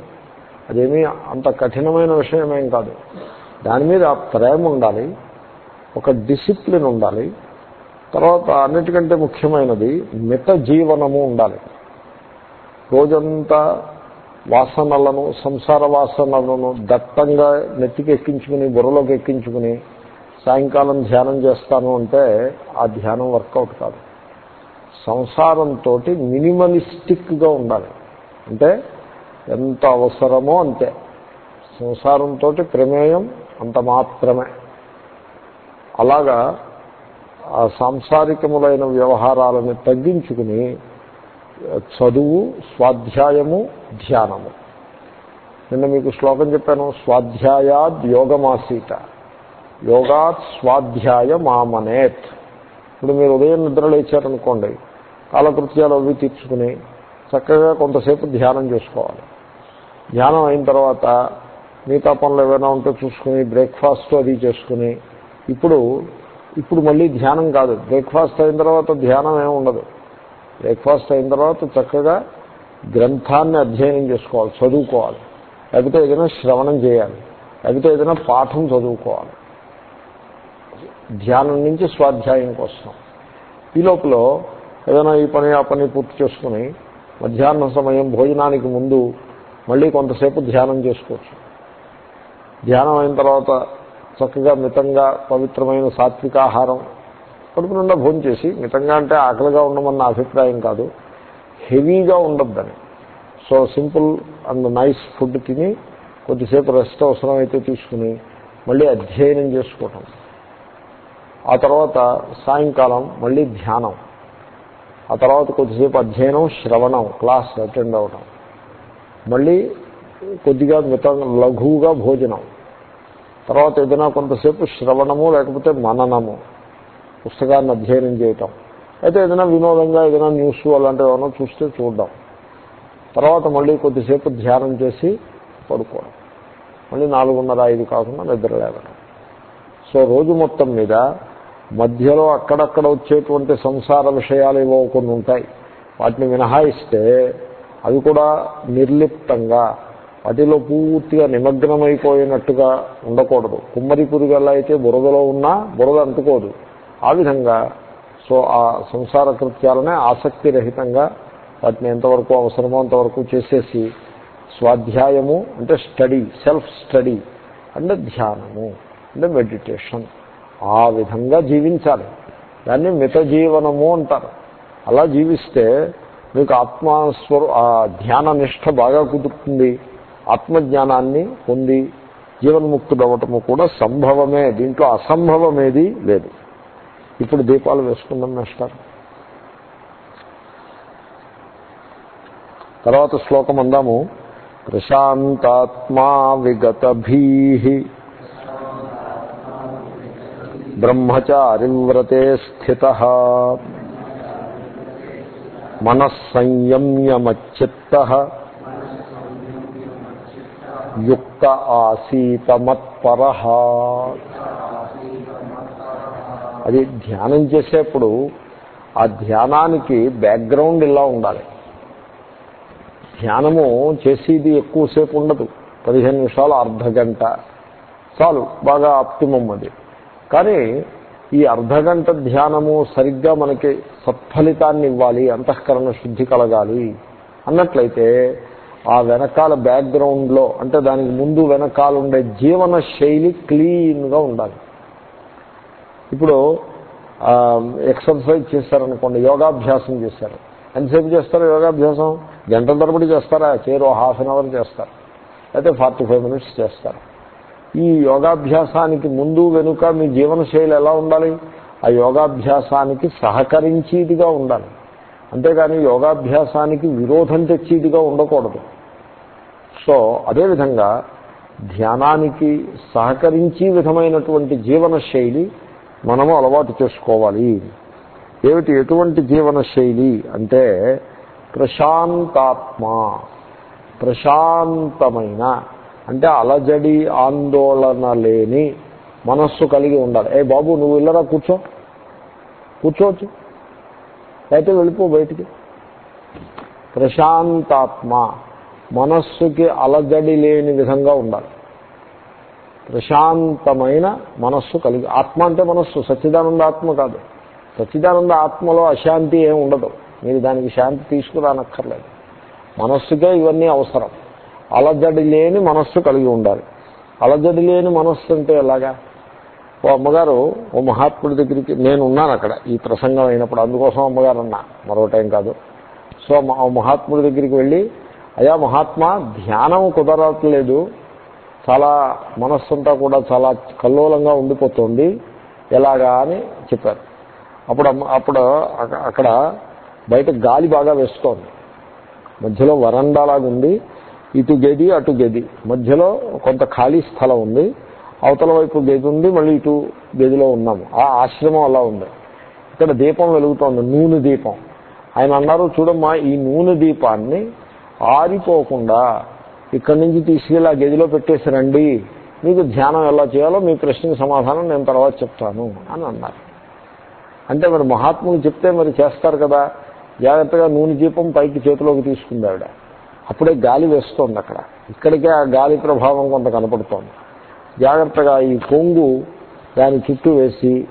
అదేమీ అంత కఠినమైన విషయమేం కాదు. దాని మీద ప్రేమ ఉండాలి ఒక డిసిప్లిన్ ఉండాలి. తర్వాత అన్నిటికంటే ముఖ్యమైనది మిత జీవనము ఉండాలి. రోజంతా వాసనలను సంసార వాసనలను దట్టంగా నెత్తికి ఎక్కించుకుని బుర్రలోకి ఎక్కించుకుని సాయంకాలం ధ్యానం చేస్తాను అంటే ఆ ధ్యానం వర్కౌట్ కాదు. సంసారంతో మినిమలిస్టిక్గా ఉండాలి. అంటే ఎంత అవసరమో అంతే. సంసారంతో ప్రమేయం అంత మాత్రమే అలాగా ఆ సాంసారికములైన వ్యవహారాలను తగ్గించుకుని చదువు స్వాధ్యాయము ధ్యానము. నిన్న మీకు శ్లోకం చెప్పాను స్వాధ్యాయాద్ యోగమాసీత. యోగాత్ స్వాధ్యాయ మామనేత్ ఇప్పుడు మీరు ఉదయం నిద్ర లేచారనుకోండి కాలకృత్యాలు అవి తీర్చుకుని చక్కగా కొంతసేపు ధ్యానం చేసుకోవాలి. ధ్యానం అయిన తర్వాత మిగతా పనులు ఏమైనా ఉంటే చూసుకుని బ్రేక్ఫాస్ట్ అది చేసుకుని. ఇప్పుడు ఇప్పుడు మళ్ళీ ధ్యానం కాదు. బ్రేక్ఫాస్ట్ అయిన తర్వాత ధ్యానం ఏమి ఉండదు. బ్రేక్ఫాస్ట్ అయిన తర్వాత చక్కగా గ్రంథాన్ని అధ్యయనం చేసుకోవాలి చదువుకోవాలి. లేకపోతే ఏదైనా శ్రవణం చేయాలి. లేకపోతే ఏదైనా పాఠం చదువుకోవాలి. ధ్యానం నుంచి స్వాధ్యాయం కోసం ఈ లోపల ఏదైనా ఈ పని ఆ పని పూర్తి చేసుకుని మధ్యాహ్న సమయం భోజనానికి ముందు మళ్ళీ కొంతసేపు ధ్యానం చేసుకోవచ్చు. ధ్యానం అయిన తర్వాత చక్కగా మితంగా పవిత్రమైన సాత్విక ఆహారం కడుపు నిండా భోజనం చేసి మితంగా అంటే ఆకలిగా ఉండమన్న అభిప్రాయం కాదు హెవీగా ఉండద్దని. So simple and nice food తిని కొద్దిసేపు రెస్ట్ అవసరమైతే తీసుకుని మళ్ళీ అధ్యయనం చేసుకోవటం. ఆ తర్వాత సాయంకాలం మళ్ళీ ధ్యానం. ఆ తర్వాత కొద్దిసేపు అధ్యయనం శ్రవణం క్లాస్ అటెండ్ అవడం మళ్ళీ కొద్దిగా మిత లఘువుగా భోజనం. తర్వాత ఏదైనా కొంతసేపు శ్రవణము లేకపోతే మననము పుస్తకాన్ని అధ్యయనం చేయటం. అయితే ఏదైనా వినోదంగా ఏదైనా న్యూస్ అలాంటివి ఏమైనా చూస్తే చూడడం. తర్వాత మళ్ళీ కొద్దిసేపు ధ్యానం చేసి పడుకోవడం. మళ్ళీ నాలుగున్నర ఐదు కాకుండా నిద్ర లేవడం. సో రోజు మొత్తం మీద మధ్యలో అక్కడక్కడ వచ్చేటువంటి సంసార విషయాలు ఏవో కొన్ని ఉంటాయి. వాటిని మినహాయిస్తే అవి కూడా నిర్లిప్తంగా వాటిలో పూర్తిగా నిమగ్నమైపోయినట్టుగా ఉండకూడదు. కుమ్మరి పురుగు ఎలా అయితే బురదలో ఉన్నా బురద అంటుకోదు. ఆ విధంగా సో ఆ సంసార కృత్యాలనే ఆసక్తి రహితంగా వాటిని ఎంతవరకు అవసరమో అంతవరకు చేసేసి స్వాధ్యాయము అంటే స్టడీ సెల్ఫ్ స్టడీ అంటే ధ్యానము అంటే మెడిటేషన్. ఆ విధంగా జీవించాలి. దాన్ని మిత జీవనము అంటారు. అలా జీవిస్తే మీకు ఆత్మస్వరూ ఆ ధ్యాన నిష్ట బాగా కుదురుతుంది. ఆత్మజ్ఞానాన్ని పొంది జీవన్ముక్తుడవటము కూడా సంభవమే. దీంట్లో అసంభవమేది లేదు. ఇప్పుడు దీపాలు వేసుకుందాం మేస్టర్. తర్వాత శ్లోకం అందాము. ప్రశాంతాత్మా విగతభీ. బ్రహ్మచారివ్రతే స్థిత. మనస్సంయమ్యమచిత్త యుక్త ఆసీతమత్పర. అది ధ్యానం చేసేప్పుడు ఆ ధ్యానానికి బ్యాక్గ్రౌండ్ ఇలా ఉండాలి. ధ్యానము చేసేది ఎక్కువసేపు ఉండదు. పదిహేను నిమిషాలు అర్ధ గంట. చాలు బాగా ఆప్తిమం అది. కానీ ఈ అర్ధగంట ధ్యానము సరిగ్గా మనకి సత్ఫలితాన్ని ఇవ్వాలి అంతఃకరణ శుద్ధి కలగాలి అన్నట్లయితే ఆ వెనకాల బ్యాక్గ్రౌండ్లో అంటే దానికి ముందు వెనకాల ఉండే జీవన శైలి క్లీన్గా ఉండాలి. ఇప్పుడు ఎక్సర్సైజ్ చేస్తారనుకోండి యోగాభ్యాసం చేశారు. ఎంతసేపు చేస్తారు యోగాభ్యాసం? గంటల తరబడి చేస్తారా? చేరో హాఫ్ అన్ అవర్ చేస్తారు. అయితే ఫార్టీ ఫైవ్ మినిట్స్ చేస్తారు. ఈ యోగాభ్యాసానికి ముందు వెనుక మీ జీవనశైలి ఎలా ఉండాలి? ఆ యోగాభ్యాసానికి సహకరించేదిగా ఉండాలి. అంతేగాని యోగాభ్యాసానికి విరోధం తెచ్చేదిగా ఉండకూడదు. సో అదేవిధంగా ధ్యానానికి సహకరించే విధమైనటువంటి జీవన శైలి మనము అలవాటు చేసుకోవాలి. ఏమిటి? ఎటువంటి జీవన శైలి అంటే ప్రశాంతాత్మ ప్రశాంతమైన అంటే అలజడి ఆందోళన లేని మనస్సు కలిగి ఉండాలి. ఏ బాబు నువ్వు ఇల్లరా? కూర్చో. కూర్చోవచ్చు. అయితే వెళ్ళిపో బయటికి. ప్రశాంతాత్మ. మనస్సుకి అలజడి లేని విధంగా ఉండాలి. ప్రశాంతమైన మనస్సు కలిగి ఆత్మ అంటే మనస్సు సచ్చిదానంద ఆత్మ కాదు. సచ్చిదానంద ఆత్మలో అశాంతి ఏమి ఉండదు. మీరు దానికి శాంతి తీసుకురానక్కర్లేదు. మనస్సుకే ఇవన్నీ అవసరం. అలజడి లేని మనస్సు కలిగి ఉండాలి. అలజడి లేని మనస్సు అంటే ఎలాగా? ఓ అమ్మగారు ఓ మహాత్ముడి దగ్గరికి నేను ఉన్నాను అక్కడ ఈ ప్రసంగం అయినప్పుడు. అందుకోసం అమ్మగారు అన్నా మరో టైం కాదు. సో ఓ మహాత్ముడి దగ్గరికి వెళ్ళి అయా మహాత్మా ధ్యానం కుదరట్లేదు చాలా మనస్సంతా కూడా చాలా కల్లోలంగా ఉండిపోతుంది. ఎలాగా అని చెప్పారు. అప్పుడు అప్పుడు అక్కడ బయట గాలి బాగా వేస్తోంది. మధ్యలో వరండాలాగా ఉంది. ఇటు గది అటు గది. మధ్యలో కొంత ఖాళీ స్థలం ఉంది. అవతల వైపు గది ఉంది. మళ్ళీ ఇటు గదిలో ఉన్నాము. ఆ ఆశ్రమం అలా ఉంది. ఇక్కడ దీపం వెలుగుతోంది. నూనె దీపం. ఆయన అన్నారు చూడమ్మా ఈ నూనె దీపాన్ని ఆరిపోకుండా ఇక్కడి నుంచి తీసుకెళ్ళి ఆ గదిలో పెట్టేసి రండి. మీకు ధ్యానం ఎలా చేయాలో మీ ప్రశ్నకి సమాధానం నేను తర్వాత చెప్తాను అని అన్నారు. అంటే మరి మహాత్ములు చెప్తే మరి చేస్తారు కదా. జాగ్రత్తగా నూనె దీపం పైకి చేతిలోకి తీసుకుంది ఆవిడ. అప్పుడే గాలి వేస్తోంది అక్కడ. ఇక్కడికే ఆ గాలి ప్రభావం కొంత కనపడుతోంది. జాగ్రత్తగా ఈ కొంగు దాని చుట్టూ వేసి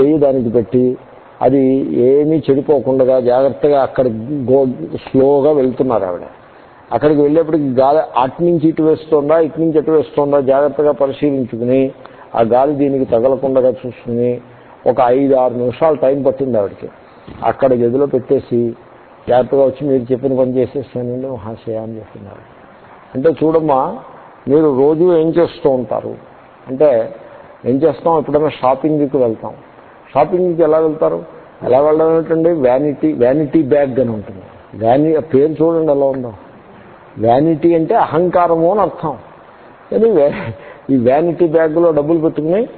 చేయి దానికి పెట్టి అది ఏమీ చెడిపోకుండా జాగ్రత్తగా అక్కడ స్లోగా వెళ్తున్నారు ఆవిడ. అక్కడికి వెళ్ళేప్పటికి గాలి అటు నుంచి ఇటు వేస్తుందా ఇటు నుంచి ఎటు వేస్తుందా జాగ్రత్తగా పరిశీలించుకుని ఆ గాలి దీనికి తగలకుండా చూసుకుని ఒక ఐదు ఆరు నిమిషాలు టైం పట్టింది ఆవిడకి. అక్కడ గదిలో పెట్టేసి జాగ్రత్తగా వచ్చి మీరు చెప్పిన పని చేసేస్తానండి మహాశయ అని చెప్తున్నారు. అంటే చూడమ్మా మీరు రోజు ఏం చేస్తూ ఉంటారు? అంటే ఏం చేస్తాం? ఎప్పుడైనా షాపింగ్కి వెళ్తాం. షాపింగ్కి ఎలా వెళ్తారు? ఎలా వెళ్ళడం ఏంటండి వ్యానిటీ వ్యానిటీ బ్యాగ్ అని ఉంటుంది. వ్యాని పేరు చూడండి ఎలా ఉందో. వ్యానిటీ అంటే అహంకారము అని అర్థం. కానీ ఈ వ్యానిటీ బ్యాగ్లో డబ్బులు పెట్టుకుని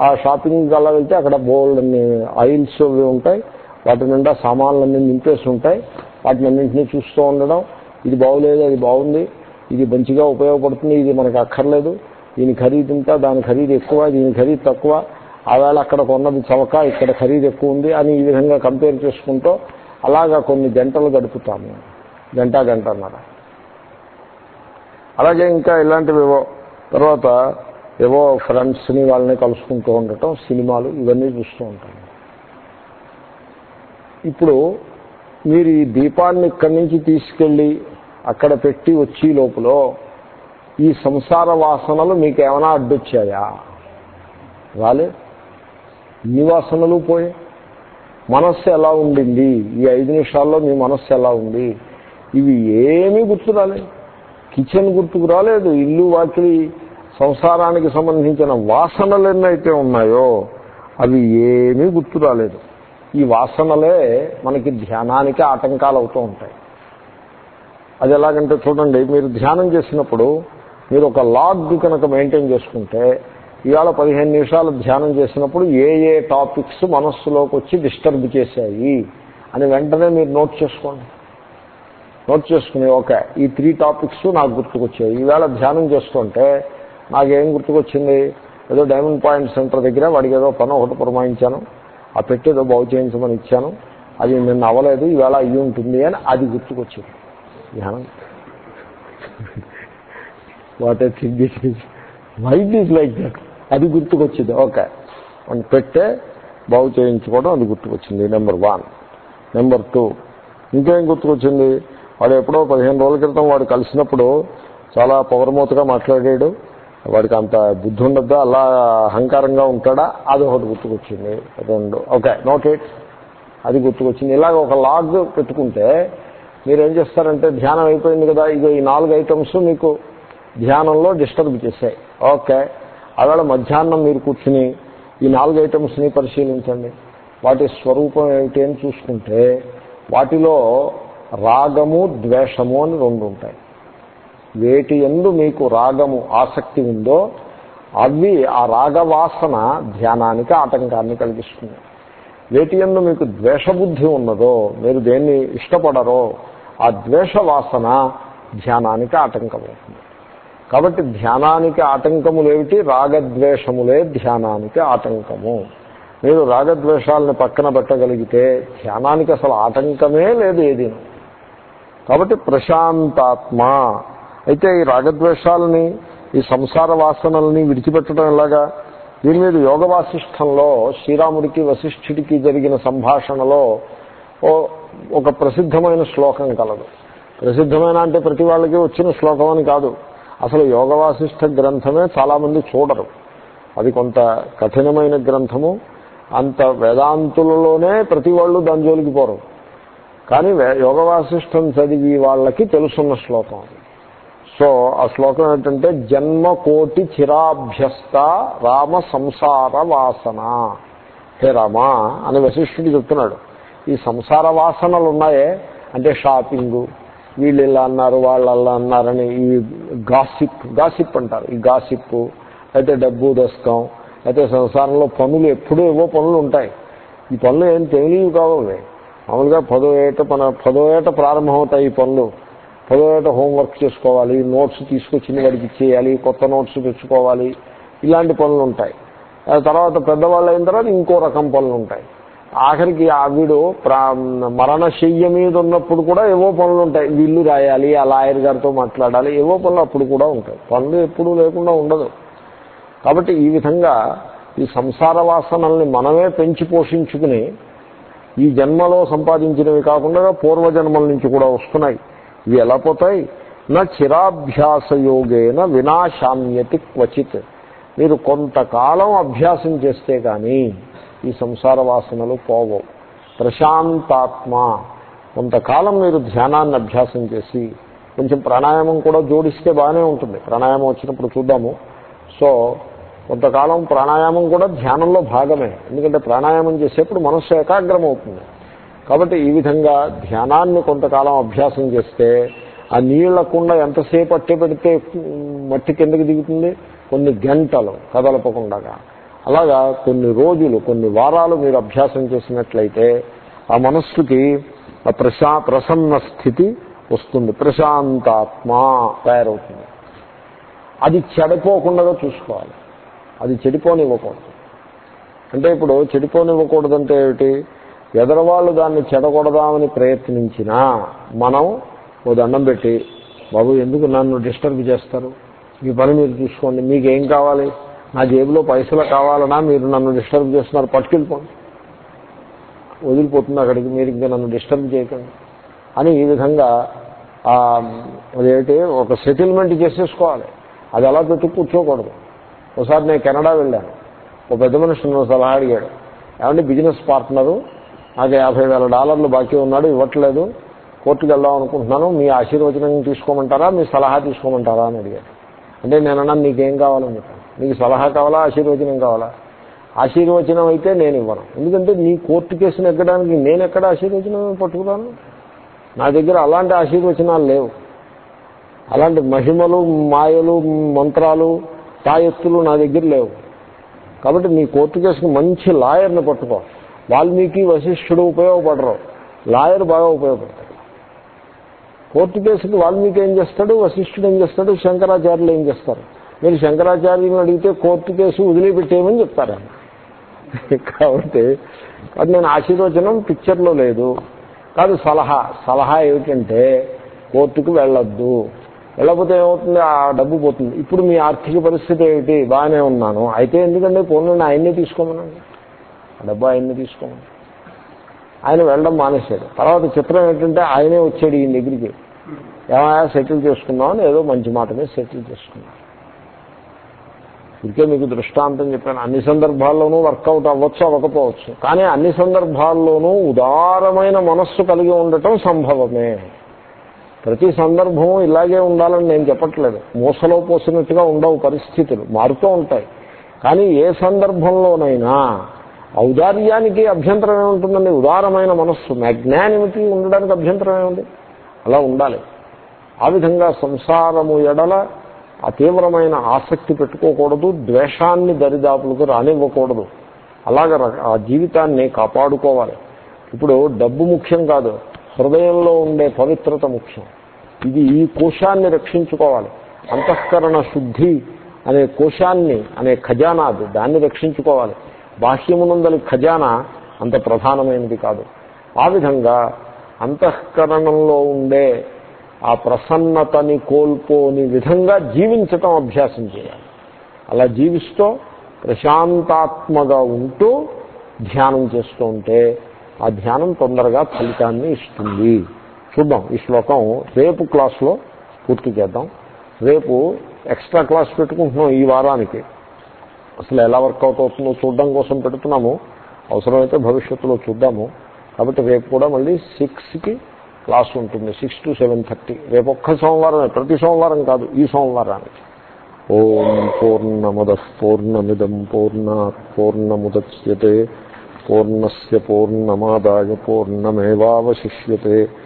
ఆ షాపింగ్ అలా వెళ్తే అక్కడ బోల్డ్ అన్ని ఆయిల్స్ అవి ఉంటాయి. వాటి నిండా సామాన్లన్నీ నింపేసి ఉంటాయి. వాటిని అన్నింటినీ చూస్తూ ఉండడం. ఇది బాగులేదు అది బాగుంది. ఇది మంచిగా ఉపయోగపడుతుంది ఇది మనకు అక్కర్లేదు. దీని ఖరీదు ఇంత దాని ఖరీదు ఎక్కువ దీని ఖరీదు తక్కువ. ఆవేళ అక్కడ కొన్నది చవక ఇక్కడ ఖరీదు ఎక్కువ ఉంది అని ఈ విధంగా కంపేర్ చేసుకుంటూ అలాగా కొన్ని గంటలు గడుపుతాము. గంట గంటన్నర. అలాగే ఇంకా ఇలాంటివి ఏవో తర్వాత ఏవో ఫ్రెండ్స్ని వాళ్ళని కలుసుకుంటూ ఉండటం సినిమాలు ఇవన్నీ చూస్తూ ఉంటాను ఇప్పుడు మీరు ఈ దీపాన్ని ఇక్కడి నుంచి తీసుకెళ్ళి అక్కడ పెట్టి వచ్చి లోపల ఈ సంసార వాసనలు మీకు ఏమైనా అడ్డొచ్చాయా? రాలే. ఈ వాసనలు పోయి. మనస్సు ఎలా ఉండింది? ఈ ఐదు నిమిషాల్లో మీ మనస్సు ఎలా ఉంది? ఇవి ఏమీ గుర్తురాలేదు కిచెన్ గుర్తుకు రాలేదు. ఇల్లు వాకిలి సంసారానికి సంబంధించిన వాసనలు ఎన్నైతే ఉన్నాయో అవి ఏమీ గుర్తు రాలేదు. ఈ వాసనలే మనకి ధ్యానానికి ఆటంకాలు అవుతూ ఉంటాయి. అది ఎలాగంటే చూడండి మీరు ధ్యానం చేసినప్పుడు మీరు ఒక లాగ్ కనుక మెయింటైన్ చేసుకుంటే ఇవాళ పదిహేను నిమిషాలు ధ్యానం చేసినప్పుడు ఏ ఏ టాపిక్స్ మనస్సులోకి వచ్చి డిస్టర్బ్ చేశాయి అని వెంటనే మీరు నోట్ చేసుకోండి. నోట్ చేసుకుని ఓకే ఈ త్రీ టాపిక్స్ నాకు గుర్తుకొచ్చాయి. ఈవేళ ధ్యానం చేస్తుంటే నాకేం గుర్తుకొచ్చింది? ఏదో డైమండ్ పాయింట్ సెంటర్ దగ్గర వాడికి ఏదో పని ఒకటి పురమాయించాను. ఆ పెట్టేదో బాగు చేయించమని ఇచ్చాను. అది నిన్న అవ్వలేదు ఈవేళ అయ్యి ఉంటుంది అని అది గుర్తుకొచ్చింది. ధ్యానం. What I think this is mind is like that అది గుర్తుకొచ్చింది. ఓకే. అని పెట్టే బాగు చేయించుకోవడం అది గుర్తుకొచ్చింది. నెంబర్ వన్ నెంబర్ టూ ఇంకేం గుర్తుకొచ్చింది? వాడు ఎప్పుడో పదిహేను రోజుల క్రితం వాడు కలిసినప్పుడు చాలా పౌరమూతగా మాట్లాడాడు. వాడికి అంత బుద్ధి ఉండద్దా? అలా అహంకారంగా ఉంటాడా? అది ఒకటి గుర్తుకొచ్చింది. రెండు. Okay note it. అది గుర్తుకొచ్చింది. ఇలాగ ఒక లాగ్ పెట్టుకుంటే మీరేం చేస్తారంటే ధ్యానం అయిపోయింది కదా ఇక ఈ నాలుగు ఐటమ్స్ మీకు ధ్యానంలో డిస్టర్బ్ చేశాయి. ఓకే అవేళ మధ్యాహ్నం మీరు కూర్చుని ఈ నాలుగు ఐటమ్స్ని పరిశీలించండి. వాటి స్వరూపం ఏమిటి అని చూసుకుంటే వాటిలో రాగము ద్వేషము అని రెండు ఉంటాయి. వేటి ఎందు మీకు రాగము ఆసక్తి ఉందో అవి ఆ రాగవాసన ధ్యానానికి ఆటంకాన్ని కలిగిస్తుంది. వేటి ఎందు మీకు ద్వేషబుద్ధి ఉన్నదో మీరు దేన్ని ఇష్టపడరో ఆ ద్వేష వాసన ధ్యానానికి ఆటంకమవుతుంది కాబట్టి ధ్యానానికి ఆటంకములేమిటి రాగద్వేషములే ధ్యానానికి ఆటంకము. మీరు రాగద్వేషాలను పక్కన పెట్టగలిగితే ధ్యానానికి అసలు ఆటంకమే లేదు ఏది. కాబట్టి ప్రశాంతాత్మ. అయితే ఈ రాగద్వేషాలని ఈ సంసార వాసనల్ని విడిచిపెట్టడం ఎలాగా? దీని మీద యోగ వాసిష్టంలో శ్రీరాముడికి వశిష్ఠుడికి జరిగిన సంభాషణలో ఓ ఒక ప్రసిద్ధమైన శ్లోకం కలదు. ప్రసిద్ధమైన అంటే ప్రతి వాళ్ళకి వచ్చిన శ్లోకం అని కాదు. అసలు యోగ వాసిష్ఠ గ్రంథమే చాలామంది చూడరు. అది కొంత కఠినమైన గ్రంథము. అంత వేదాంతులలోనే ప్రతి వాళ్ళు దాని జోలికి పోరు. కానీ యోగ వాసిష్టం చదివి వాళ్ళకి తెలుసున్న శ్లోకం సో ఆ శ్లోకం ఏంటంటే జన్మ కోటి చిరాభ్యస్త రామ సంసార వాసన. హే రామ అని వశిష్ఠుడు చెప్తున్నాడు. ఈ సంసార వాసనలు ఉన్నాయే? అంటే షాపింగు. వీళ్ళు ఇలా అన్నారు వాళ్ళు అలా అన్నారని ఈ గాసిప్ గాసిప్ అంటారు. ఈ గాసిప్ అయితే డబ్బు దశకం అయితే సంసారంలో పనులు ఎప్పుడూ ఏవో పనులు ఉంటాయి. ఈ పనులు ఏం తెలియవు కావాలి. మామూలుగా పదో ఏట మన పదో ఏట ప్రారంభమవుతాయి ఈ పనులు. పదో ఏట హోంవర్క్ చేసుకోవాలి నోట్స్ తీసుకొచ్చిన వాడికి ఇచ్చేయాలి కొత్త నోట్స్ తెచ్చుకోవాలి. ఇలాంటి పనులు ఉంటాయి. తర్వాత పెద్దవాళ్ళు అయిన తర్వాత ఇంకో రకం పనులు ఉంటాయి. ఆఖరికి ఆవిడు ప్రా మరణశయ్య మీద ఉన్నప్పుడు కూడా ఏవో పనులు ఉంటాయి. వీళ్ళు రాయాలి ఆ లాయర్ గారితో మాట్లాడాలి ఏవో పనులు అప్పుడు కూడా ఉంటాయి. పనులు ఎప్పుడూ లేకుండా ఉండదు. కాబట్టి ఈ విధంగా ఈ సంసార వాసనల్ని మనమే పెంచి పోషించుకుని ఈ జన్మలో సంపాదించినవి కాకుండా పూర్వజన్మల నుంచి కూడా వస్తున్నాయి. ఇవి ఎలా పోతాయి? నా చిరాభ్యాసయోగేన వినాశామ్యతి క్వచిత్. మీరు కొంతకాలం అభ్యాసం చేస్తే కానీ ఈ సంసార వాసనలు పోవు ప్రశాంతాత్మ. కొంతకాలం మీరు ధ్యానాన్ని అభ్యాసం చేసి కొంచెం ప్రాణాయామం కూడా జోడిస్తే బాగానే ఉంటుంది. ప్రాణాయామం వచ్చినప్పుడు చూద్దాము. సో కొంతకాలం ప్రాణాయామం కూడా ధ్యానంలో భాగమే. ఎందుకంటే ప్రాణాయామం చేసేప్పుడు మనస్సు ఏకాగ్రం అవుతుంది కాబట్టి ఈ విధంగా ధ్యానాన్ని కొంతకాలం అభ్యాసం చేస్తే ఆ నీళ్ళకుండా ఎంతసేపు అట్టి పెడితే మట్టి కిందకి దిగుతుంది? కొన్ని గంటలు కదలపకుండా అలాగా కొన్ని రోజులు కొన్ని వారాలు మీరు అభ్యాసం చేసినట్లయితే ఆ మనస్సుకి ఆ ప్రశా ప్రసన్న స్థితి వస్తుంది. ప్రశాంతాత్మ తయారవుతుంది. అది చెడిపోకుండా చూసుకోవాలి. అది చెడిపోనివ్వకూడదు. అంటే ఇప్పుడు చెడిపోనివ్వకూడదంటే ఏమిటి? ఎదరవాళ్ళు దాన్ని చెడగొడదామని ప్రయత్నించినా మనం ఓ దండం పెట్టి బాబు ఎందుకు నన్ను డిస్టర్బ్ చేస్తారు? మీ పని మీరు చూసుకోండి. మీకు ఏం కావాలి? నా జేబులో పైసలు కావాలన్నా మీరు నన్ను డిస్టర్బ్ చేస్తున్నారు. పట్టుకెళ్ళిపోండి. వదిలిపోతుంది అక్కడికి. మీరు ఇంకా నన్ను డిస్టర్బ్ చేయకండి. అని ఈ విధంగా అదేంటి ఒక సెటిల్మెంట్ చేసేసుకోవాలి. అది అలా పెట్టి కూర్చోకూడదు. ఒకసారి నేను కెనడా వెళ్ళాను. ఒక పెద్ద మనిషి సలహా అడిగాడు. ఏమంటే బిజినెస్ పార్ట్నరు నాకు యాభై వేల డాలర్లు బాకీ ఉన్నాడు ఇవ్వట్లేదు కోర్టుకు వెళ్దాం అనుకుంటున్నాను మీ ఆశీర్వచనం తీసుకోమంటారా మీ సలహా తీసుకోమంటారా అని అడిగాడు. అంటే నేను నీకేం కావాలని చెప్పాను. నీకు సలహా కావాలా ఆశీర్వచనం కావాలా? ఆశీర్వచనం అయితే నేను ఇవ్వను. ఎందుకంటే నీ కోర్టు కేసును ఎక్కడానికి నేను ఎక్కడ ఆశీర్వచనం పట్టుకున్నాను నా దగ్గర అలాంటి ఆశీర్వచనాలు లేవు. అలాంటి మహిమలు మాయలు మంత్రాలు తాయెత్తులు నా దగ్గర లేవు. కాబట్టి నీ కోర్టు కేసుకు మంచి లాయర్ని పట్టుకో. వాల్మీకి వశిష్ఠుడు ఉపయోగపడరు. లాయర్ బాగా ఉపయోగపడతాడు. కోర్టు కేసుకి వాల్మీకి ఏం చేస్తాడు? వశిష్ఠుడు ఏం చేస్తాడు? శంకరాచార్యులు ఏం చేస్తారు? మీరు శంకరాచార్యులను అడిగితే కోర్టు కేసు వదిలిపెట్టేయమని చెప్తారు. కాబట్టి అది నేను ఆశీర్వచనం పిక్చర్లో లేదు. కాదు సలహా. సలహా ఏమిటంటే కోర్టుకు వెళ్ళొద్దు. వెళ్ళకపోతే ఏమవుతుంది? ఆ డబ్బు పోతుంది. ఇప్పుడు మీ ఆర్థిక పరిస్థితి ఏమిటి? బాగానే ఉన్నాను. అయితే ఎందుకంటే పోనీ ఆయన్నే తీసుకోమనండి. ఆ డబ్బు ఆయన్నే తీసుకోమని ఆయన వెళ్ళడం మానేశాడు. తర్వాత చిత్రం ఏంటంటే ఆయనే వచ్చాడు ఈయన దగ్గరికి. ఏమైనా సెటిల్ చేసుకున్నామని ఏదో మంచి మాట మీద సెటిల్ చేసుకున్నాం ఇదికే మీకు దృష్టాంతం చెప్పాను. అన్ని సందర్భాల్లోనూ వర్కౌట్ అవ్వచ్చు అవ్వకపోవచ్చు. కానీ అన్ని సందర్భాల్లోనూ ఉదారమైన మనస్సు కలిగి ఉండటం సంభవమే. ప్రతి సందర్భం ఇలాగే ఉండాలని నేను చెప్పట్లేదు. మూసలో పోసినట్టుగా ఉండవు పరిస్థితులు. మారుతూ ఉంటాయి. కానీ ఏ సందర్భంలోనైనా ఔదార్యానికి అభ్యంతరం ఏముంటుందండి ఉదారమైన మనస్సు. మ్యాగ్నానిమిటీ ఉండడానికి అభ్యంతరం ఏముంది అలా ఉండాలి. ఆ విధంగా సంసారము ఎడల ఆ తీవ్రమైన ఆసక్తి పెట్టుకోకూడదు. ద్వేషాన్ని దరిదాపులకు రానివ్వకూడదు. అలాగ ఆ జీవితాన్ని కాపాడుకోవాలి. ఇప్పుడు డబ్బు ముఖ్యం కాదు. హృదయంలో ఉండే పవిత్రత ముఖ్యం. ఇది ఈ కోశాన్ని రక్షించుకోవాలి. అంతఃకరణ శుద్ధి అనే కోశాన్ని అనే ఖజానా అది దాన్ని రక్షించుకోవాలి. బాహ్యమునందలి ఖజానా అంత ప్రధానమైనది కాదు. ఆ విధంగా అంతఃకరణంలో ఉండే ఆ ప్రసన్నతని కోల్పోని విధంగా జీవించటం అభ్యాసం చేయాలి. అలా జీవిస్తూ ప్రశాంతాత్మగా ఉంటూ ధ్యానం చేస్తూ ఉంటే ఆ ధ్యానం తొందరగా ఫలితాన్ని ఇస్తుంది. చూద్దాం ఈ శ్లోకం రేపు క్లాస్లో పూర్తి చేద్దాం. రేపు ఎక్స్ట్రా క్లాస్ పెట్టుకుంటున్నాం ఈ వారానికి. అసలు ఎలా వర్కౌట్ అవుతుందో చూడడం కోసం పెడుతున్నాము. అవసరమైతే భవిష్యత్తులో చూద్దాము. కాబట్టి రేపు కూడా మళ్ళీ సిక్స్కి క్లాస్ ఉంటుంది సిక్స్ టు సెవెన్ థర్టీ. రేపు ఒక్క సోమవారం ప్రతి సోమవారం కాదు ఈ సోమవారానికి. ఓం పూర్ణముద పూర్ణమిదం పూర్ణ పూర్ణముద్యతే पूर्णस्य पूर्णमादाय पूर्णमेवावशिष्यते।